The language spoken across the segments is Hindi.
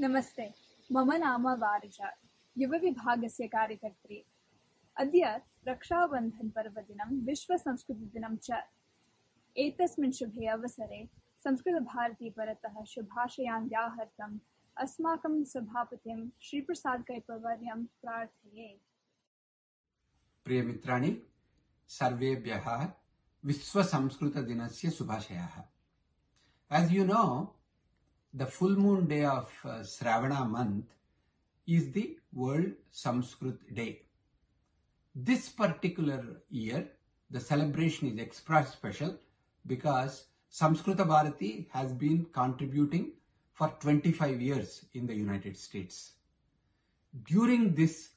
नमस्ते। मम नाम वारिजा युवविभागस्य कार्यकर्त्री। अद्य रक्षाबन्धनपर्वदिनं विश्वसंस्कृतदिनं च। एतस्मिन् शुभे अवसरे संस्कृतभारतीपरतः शुभाशयान् व्याहर्तम् अस्माकं सभापतिं श्रीप्रसादकैपवर्यं प्रार्थये। प्रियमित्राणि सर्वेभ्यः विश्वसंस्कृतदिनस्य शुभाशयाः। As you know, The full moon day of uh, Sravana month is the World Sanskrit Day. This particular year, the celebration is extra special because Samskrita Bharati has been contributing for 25 years in the United States. During this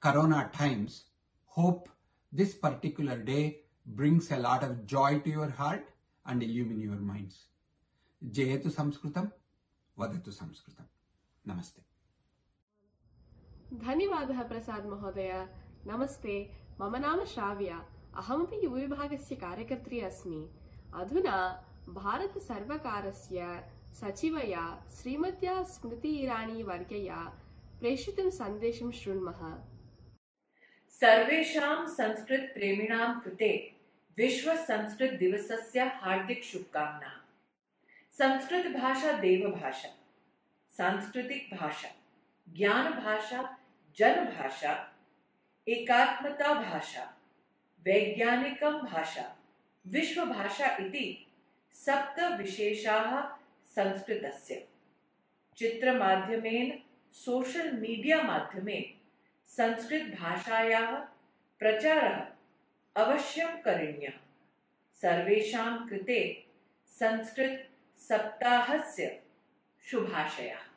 corona times, hope this particular day brings a lot of joy to your heart and illumine your minds. Jayetu Samskritam. वदतु संस्कृतं नमस्ते। धन्यवादः प्रसाद महोदय। नमस्ते मम नाम श्राव्या। अहमपि युवविभागस्य कार्यकर्त्री अस्मि। अधुना भारतसर्वकारस्य सचिवया श्रीमत्या स्मृति ईरानी वर्यया प्रेषितं सन्देशं शृण्मः। सर्वेषां संस्कृत प्रेमिणां कृते विश्व संस्कृत दिवसस्य हार्दिक शुभकामनाः। संस्कृत भाषा, देव भाषा। सांस्कृतिक भाषा, ज्ञान भाषा, जन भाषा, एकात्मता भाषा, वैज्ञानिकं भाषा, विश्व भाषा इति सप्त विशेषाः संस्कृतस्य। चित्रमाध्यमेन सोशल मीडिया माध्यमेन संस्कृत भाषायाः प्रचारः अवश्यं करणीयः। सर्वेषां कृते संस्कृत सप्ताहस्य शुभाशयः।